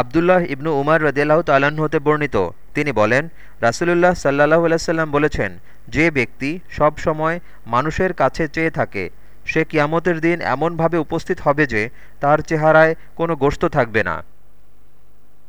আবদুল্লাহ ইবনু উমার রদিয়াল্লাহ তাল্লাহ্ন হতে বর্ণিত। তিনি বলেন, রাসুলুল্লাহ সাল্লাহ আলাইসাল্লাম বলেছেন, যে ব্যক্তি সব সময় মানুষের কাছে চেয়ে থাকে, সে কিয়ামতের দিন এমনভাবে উপস্থিত হবে যে তার চেহারায় কোনো গোস্ত থাকবে না।